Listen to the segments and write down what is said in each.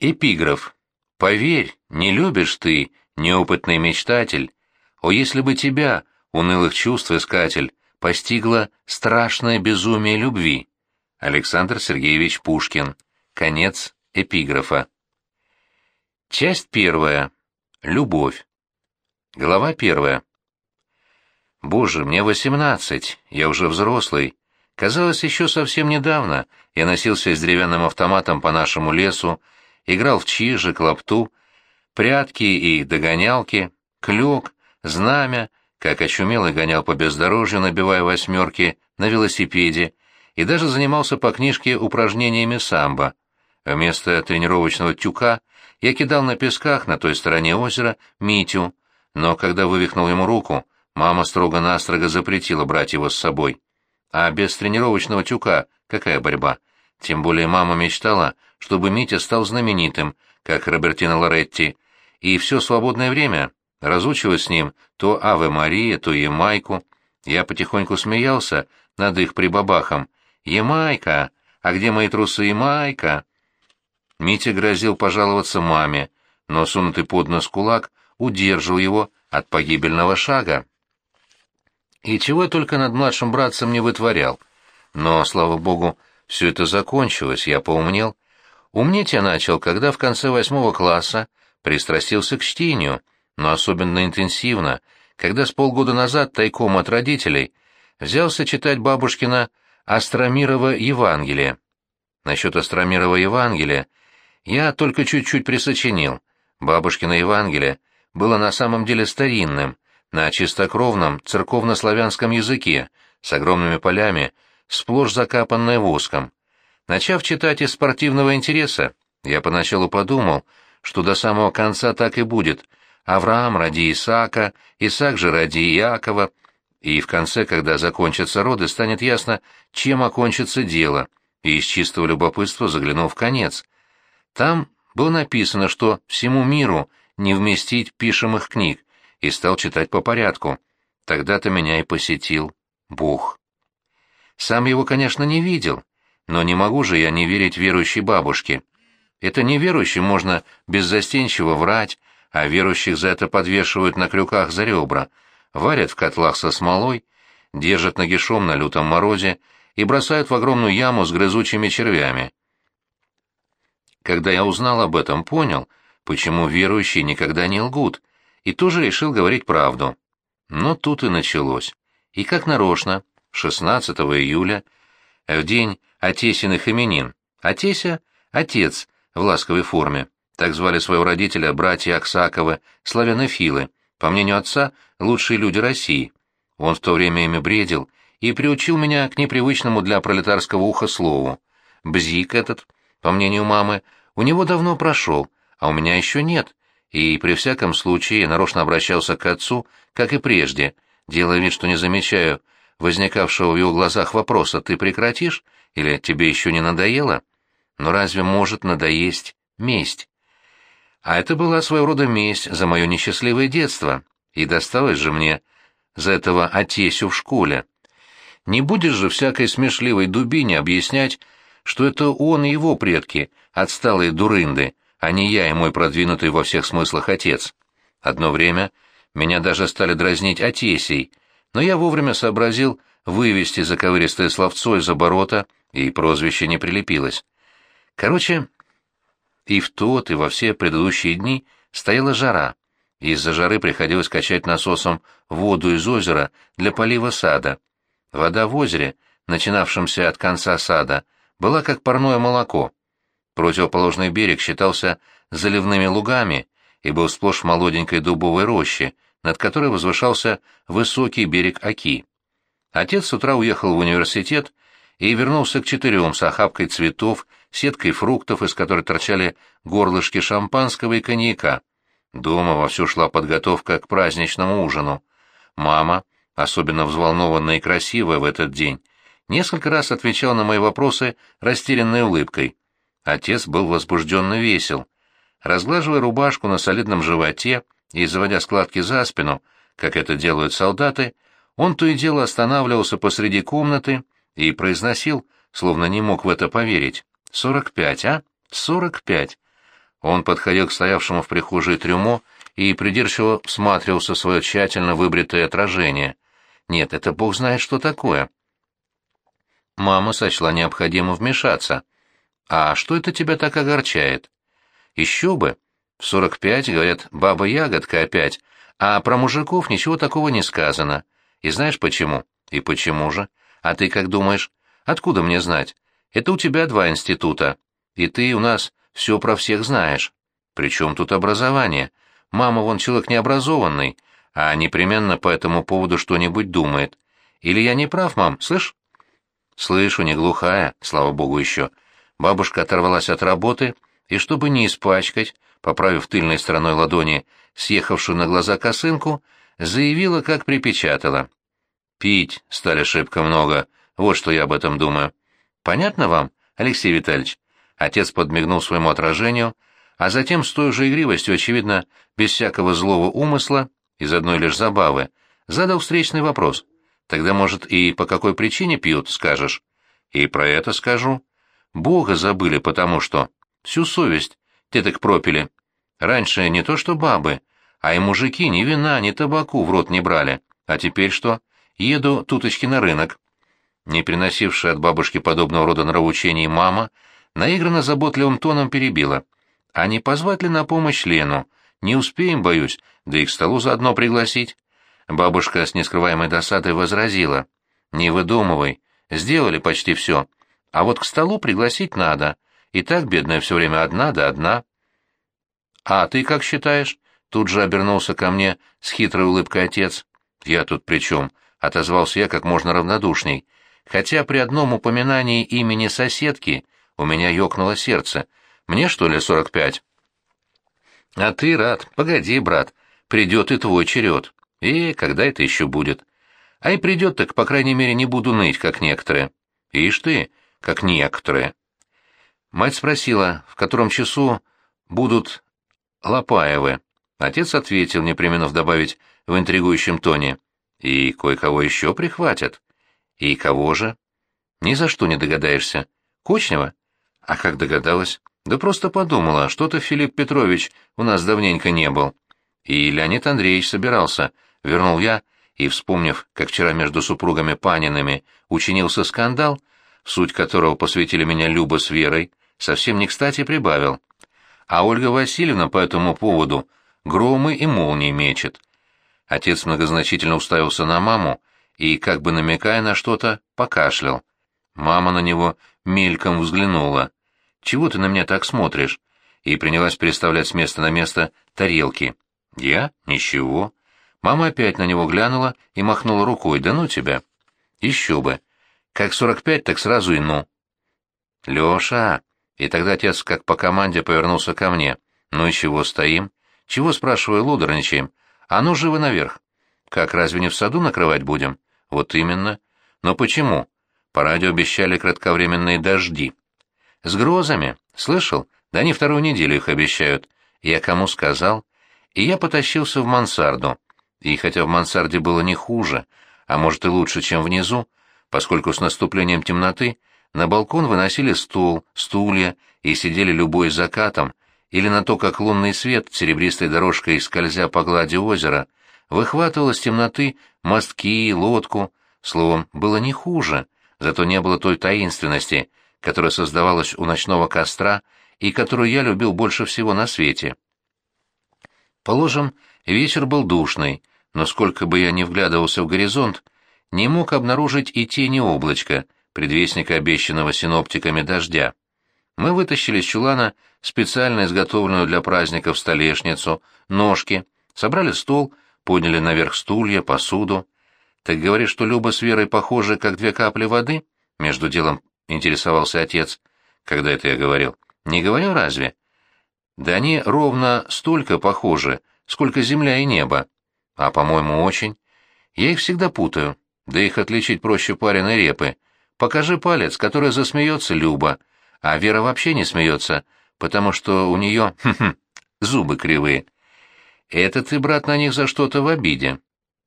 Эпиграф. Поверь, не любишь ты, неопытный мечтатель. О, если бы тебя, унылых чувств искатель, постигло страшное безумие любви. Александр Сергеевич Пушкин. Конец эпиграфа. Часть первая. Любовь. Глава первая. Боже, мне восемнадцать, я уже взрослый. Казалось, еще совсем недавно я носился с деревянным автоматом по нашему лесу, играл в чижи, клопту, прятки и догонялки, клёк, знамя, как очумелый гонял по бездорожью, набивая восьмерки на велосипеде, и даже занимался по книжке упражнениями самбо. Вместо тренировочного тюка я кидал на песках на той стороне озера Митю, но когда вывихнул ему руку, мама строго-настрого запретила брать его с собой. А без тренировочного тюка какая борьба? Тем более мама мечтала, чтобы Митя стал знаменитым, как Робертино Лоретти, и все свободное время разучивать с ним то Аве Мария, то Ямайку. Я потихоньку смеялся над их прибабахом. «Ямайка! А где мои трусы Ямайка?» Митя грозил пожаловаться маме, но сунутый под нос кулак удерживал его от погибельного шага. И чего я только над младшим братцем не вытворял. Но, слава богу, все это закончилось, я поумнел. Умнеть я начал, когда в конце восьмого класса пристрастился к чтению, но особенно интенсивно, когда с полгода назад тайком от родителей взялся читать бабушкина Астромирова Евангелие. Насчет Астромирова Евангелия я только чуть-чуть присочинил. Бабушкино Евангелие было на самом деле старинным, на чистокровном церковно-славянском языке, с огромными полями, сплошь закапанное воском. Начав читать из спортивного интереса, я поначалу подумал, что до самого конца так и будет. Авраам ради Исаака, Исаак же ради Иакова, и в конце, когда закончатся роды, станет ясно, чем окончится дело, и из чистого любопытства заглянул в конец — там было написано, что всему миру не вместить пишемых книг, и стал читать по порядку. Тогда-то меня и посетил Бог. Сам его, конечно, не видел, но не могу же я не верить верующей бабушке. Это неверующим можно беззастенчиво врать, а верующих за это подвешивают на крюках за ребра, варят в котлах со смолой, держат нагишом на лютом морозе и бросают в огромную яму с грызучими червями. Когда я узнал об этом, понял, почему верующие никогда не лгут, и тоже решил говорить правду. Но тут и началось. И как нарочно, 16 июля, в день Отесиных именин, Отеся — отец в ласковой форме, так звали своего родителя братья Аксаковы, славянофилы, по мнению отца, лучшие люди России. Он в то время ими бредил и приучил меня к непривычному для пролетарского уха слову. Бзик этот, по мнению мамы, у него давно прошел, а у меня еще нет, и при всяком случае нарочно обращался к отцу, как и прежде, делая вид, что не замечаю возникавшего в его глазах вопроса «ты прекратишь?» Или «тебе еще не надоело?» Но разве может надоесть месть? А это была своего рода месть за мое несчастливое детство, и досталось же мне за этого отесю в школе. Не будешь же всякой смешливой дубине объяснять, что это он и его предки, отсталые дурынды, а не я и мой продвинутый во всех смыслах отец. Одно время меня даже стали дразнить Отесей, но я вовремя сообразил вывести заковыристое словцо из оборота, и прозвище не прилепилось. Короче, и в тот, и во все предыдущие дни стояла жара. Из-за жары приходилось качать насосом воду из озера для полива сада. Вода в озере, начинавшемся от конца сада, была как парное молоко. Противоположный берег считался заливными лугами и был сплошь молоденькой дубовой рощи, над которой возвышался высокий берег Оки. Отец с утра уехал в университет и вернулся к четырем с охапкой цветов, сеткой фруктов, из которой торчали горлышки шампанского и коньяка. Дома вовсю шла подготовка к праздничному ужину. Мама, особенно взволнованная и красивая в этот день, несколько раз отвечал на мои вопросы растерянной улыбкой. Отец был возбужденно весел. Разглаживая рубашку на солидном животе и заводя складки за спину, как это делают солдаты, он то и дело останавливался посреди комнаты и произносил, словно не мог в это поверить. «Сорок пять, а? Сорок пять!» Он подходил к стоявшему в прихожей трюмо и придирчиво всматривался в свое тщательно выбритое отражение. Нет, это бог знает, что такое. Мама сочла необходимым вмешаться. «А что это тебя так огорчает?» «Еще бы. В сорок пять, говорят, баба-ягодка опять, а про мужиков ничего такого не сказано. И знаешь почему? И почему же? А ты как думаешь? Откуда мне знать? Это у тебя два института, и ты у нас все про всех знаешь. Причем тут образование? Мама вон человек необразованный, а непременно по этому поводу что-нибудь думает. Или я не прав, мам, слышь? Слышу, не глухая, слава богу еще. Бабушка оторвалась от работы, и чтобы не испачкать, поправив тыльной стороной ладони съехавшую на глаза косынку, заявила, как припечатала. «Пить стали шибко много, вот что я об этом думаю. Понятно вам, Алексей Витальевич?» Отец подмигнул своему отражению, а затем с той же игривостью, очевидно, без всякого злого умысла, из одной лишь забавы, задал встречный вопрос. «Тогда, может, и по какой причине пьют, скажешь?» «И про это скажу. Бога забыли, потому что...» «Всю совесть те так пропили. Раньше не то что бабы, а и мужики ни вина, ни табаку в рот не брали. А теперь что? Еду туточки на рынок». Не приносившая от бабушки подобного рода нравоучений мама, наигранно заботливым тоном перебила. «А не позвать ли на помощь Лену? Не успеем, боюсь, да и к столу заодно пригласить». Бабушка с нескрываемой досадой возразила. «Не выдумывай, сделали почти все. А вот к столу пригласить надо. И так бедная все время одна да одна». «А ты как считаешь?» Тут же обернулся ко мне с хитрой улыбкой отец. «Я тут при чем?» — отозвался я как можно равнодушней. Хотя при одном упоминании имени соседки у меня ёкнуло сердце. Мне, что ли, сорок пять? А ты рад. Погоди, брат. Придет и твой черед. И когда это еще будет? А и придет, так, по крайней мере, не буду ныть, как некоторые. Ишь ты, как некоторые. Мать спросила, в котором часу будут Лопаевы. Отец ответил, не применув добавить в интригующем тоне. И кое-кого еще прихватят. И кого же? Ни за что не догадаешься. Кочнева? А как догадалась? Да просто подумала, что-то Филипп Петрович у нас давненько не был. И Леонид Андреевич собирался, вернул я, и, вспомнив, как вчера между супругами Паниными учинился скандал, суть которого посвятили меня Люба с Верой, совсем не кстати прибавил. А Ольга Васильевна по этому поводу громы и молнии мечет. Отец многозначительно уставился на маму и, как бы намекая на что-то, покашлял. Мама на него мельком взглянула. «Чего ты на меня так смотришь?» и принялась переставлять с места на место тарелки. «Я? Ничего». Мама опять на него глянула и махнула рукой. «Да ну тебя!» «Еще бы! Как сорок пять, так сразу и ну!» «Леша!» И тогда отец, как по команде, повернулся ко мне. «Ну и чего стоим? Чего, спрашиваю, лудорничаем? А ну, живо наверх!» «Как, разве не в саду накрывать будем?» «Вот именно. Но почему? По радио обещали кратковременные дожди». С грозами. Слышал? Да они вторую неделю их обещают. Я кому сказал? И я потащился в мансарду. И хотя в мансарде было не хуже, а может и лучше, чем внизу, поскольку с наступлением темноты на балкон выносили стул, стулья и сидели любой закатом, или на то, как лунный свет серебристой дорожкой, скользя по глади озера, выхватывал из темноты мостки, лодку, словом, было не хуже, зато не было той таинственности, которая создавалась у ночного костра и которую я любил больше всего на свете. Положим, вечер был душный, но сколько бы я ни вглядывался в горизонт, не мог обнаружить и тени облачка, предвестника обещанного синоптиками дождя. Мы вытащили из чулана специально изготовленную для праздников столешницу, ножки, собрали стол, подняли наверх стулья, посуду. Так говоришь, что Люба с Верой похожи, как две капли воды? Между делом — интересовался отец. «Когда это я говорил?» «Не говорил разве?» «Да они ровно столько похожи, сколько земля и небо. А, по-моему, очень. Я их всегда путаю. Да их отличить проще пареной репы. Покажи палец, который засмеется Люба, а Вера вообще не смеется, потому что у нее, зубы кривые. Это ты, брат, на них за что-то в обиде».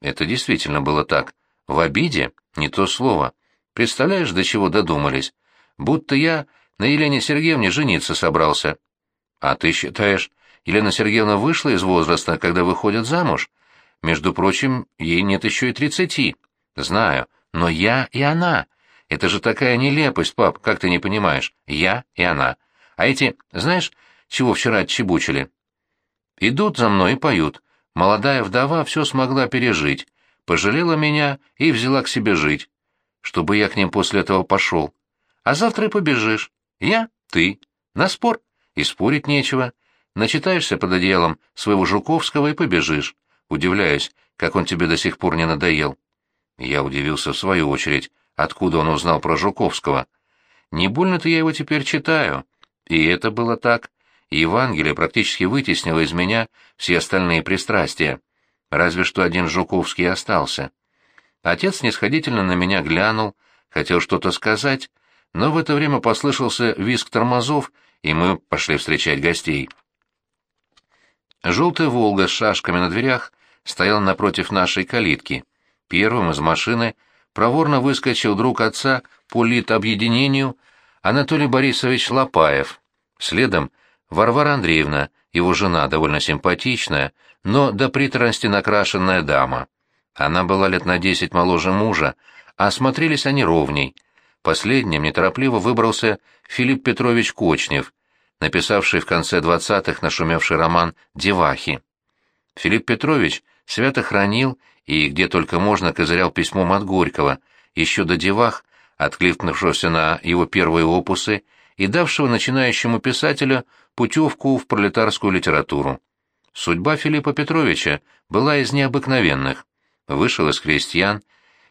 Это действительно было так. В обиде? Не то слово. Представляешь, до чего додумались? Будто я на Елене Сергеевне жениться собрался. А ты считаешь, Елена Сергеевна вышла из возраста, когда выходит замуж? Между прочим, ей нет еще и тридцати. Знаю, но я и она. Это же такая нелепость, пап, как ты не понимаешь? Я и она. А эти, знаешь, чего вчера отчебучили? Идут за мной и поют. Молодая вдова все смогла пережить. Пожалела меня и взяла к себе жить. Чтобы я к ним после этого пошел. А завтра и побежишь. Я, ты. На спор. И спорить нечего. Начитаешься под одеялом своего Жуковского и побежишь. Удивляюсь, как он тебе до сих пор не надоел. Я удивился в свою очередь, откуда он узнал про Жуковского. Не больно-то я его теперь читаю. И это было так. Евангелие практически вытеснило из меня все остальные пристрастия. Разве что один Жуковский остался. Отец нисходительно на меня глянул, хотел что-то сказать, но в это время послышался визг тормозов, и мы пошли встречать гостей. Желтая «Волга» с шашками на дверях стояла напротив нашей калитки. Первым из машины проворно выскочил друг отца по литобъединению Анатолий Борисович Лопаев. Следом Варвара Андреевна, его жена, довольно симпатичная, но до приторности накрашенная дама. Она была лет на десять моложе мужа, а смотрелись они ровней. Последним неторопливо выбрался Филипп Петрович Кочнев, написавший в конце двадцатых нашумевший роман «Девахи». Филипп Петрович свято хранил и где только можно козырял письмом от Горького, еще до девах, откликнувшегося на его первые опусы и давшего начинающему писателю путевку в пролетарскую литературу. Судьба Филиппа Петровича была из необыкновенных. Вышел из крестьян,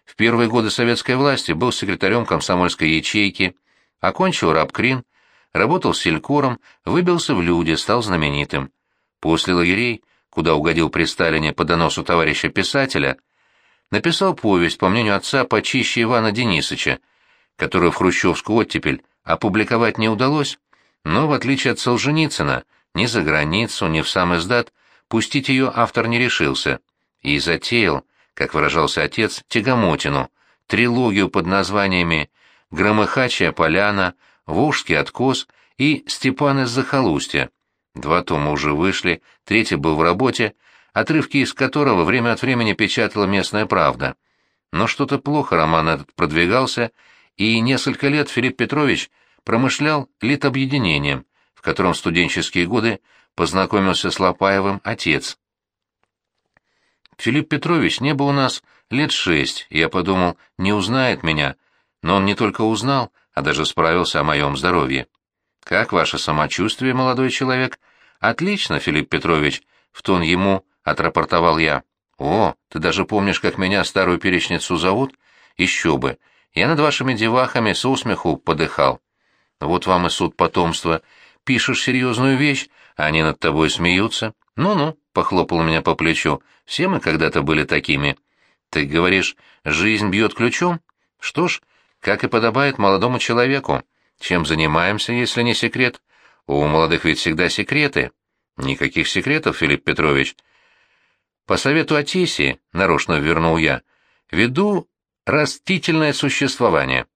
в первые годы советской власти был секретарем комсомольской ячейки, окончил рабкрин, работал селькором, выбился в люди, стал знаменитым. После лагерей, куда угодил при Сталине по доносу товарища писателя, написал повесть, по мнению отца, почище Ивана Денисовича, которую в хрущевскую оттепель опубликовать не удалось, но, в отличие от Солженицына, ни за границу, ни в сам издат пустить ее автор не решился, и затеял, как выражался отец, тягомотину, трилогию под названиями «Громыхачья поляна», «Волжский откос» и «Степан из захолустья». Два тома уже вышли, третий был в работе, отрывки из которого время от времени печатала местная правда. Но что-то плохо роман этот продвигался, и несколько лет Филипп Петрович промышлял литобъединением, в котором в студенческие годы познакомился с Лопаевым отец. Филипп Петрович не был у нас лет шесть, я подумал, не узнает меня, но он не только узнал, а даже справился о моем здоровье. «Как ваше самочувствие, молодой человек?» «Отлично, Филипп Петрович», — в тон ему отрапортовал я. «О, ты даже помнишь, как меня, старую перечницу, зовут? Еще бы. Я над вашими девахами с усмеху подыхал. Вот вам и суд потомства. Пишешь серьезную вещь, а они над тобой смеются. Ну-ну, — похлопал меня по плечу, — все мы когда-то были такими. Ты говоришь, жизнь бьет ключом? Что ж, как и подобает молодому человеку. Чем занимаемся, если не секрет? У молодых ведь всегда секреты. Никаких секретов, Филипп Петрович. По совету Атисии, нарочно вернул я, веду растительное существование.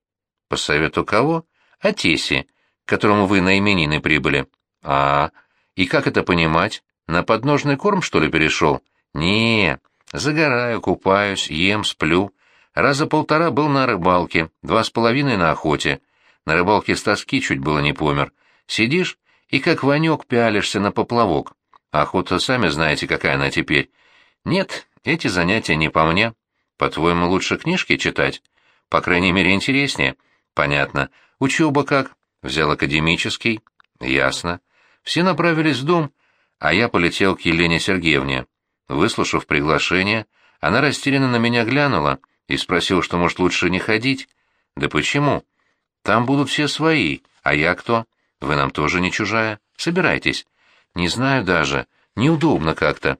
По совету кого? Атиси, к которому вы на именины прибыли. А, и как это понимать? На подножный корм, что ли, перешел? не загораю, купаюсь, ем, сплю. Раза полтора был на рыбалке, два с половиной на охоте. На рыбалке с тоски чуть было не помер. Сидишь и как Ванек пялишься на поплавок. Охота, сами знаете, какая она теперь. Нет, эти занятия не по мне. По-твоему, лучше книжки читать? По крайней мере, интереснее. Понятно. Учеба как? Взял академический. Ясно. Все направились в дом, а я полетел к Елене Сергеевне. Выслушав приглашение, она растерянно на меня глянула и спросила, что, может, лучше не ходить. «Да почему? Там будут все свои, а я кто? Вы нам тоже не чужая. Собирайтесь». «Не знаю даже. Неудобно как-то.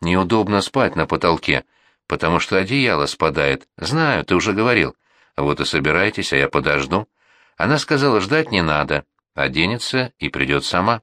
Неудобно спать на потолке, потому что одеяло спадает. Знаю, ты уже говорил. Вот и собирайтесь, а я подожду». Она сказала, ждать не надо, оденется и придет сама.